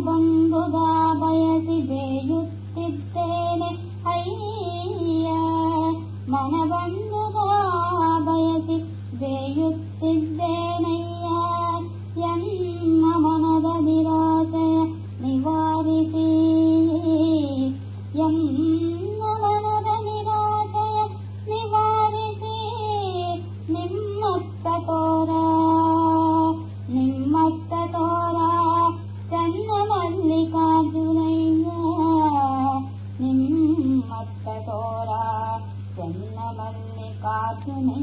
बन्धुगा वयसि वे युक्ति मत्ततोरा जनमन्य काचिनै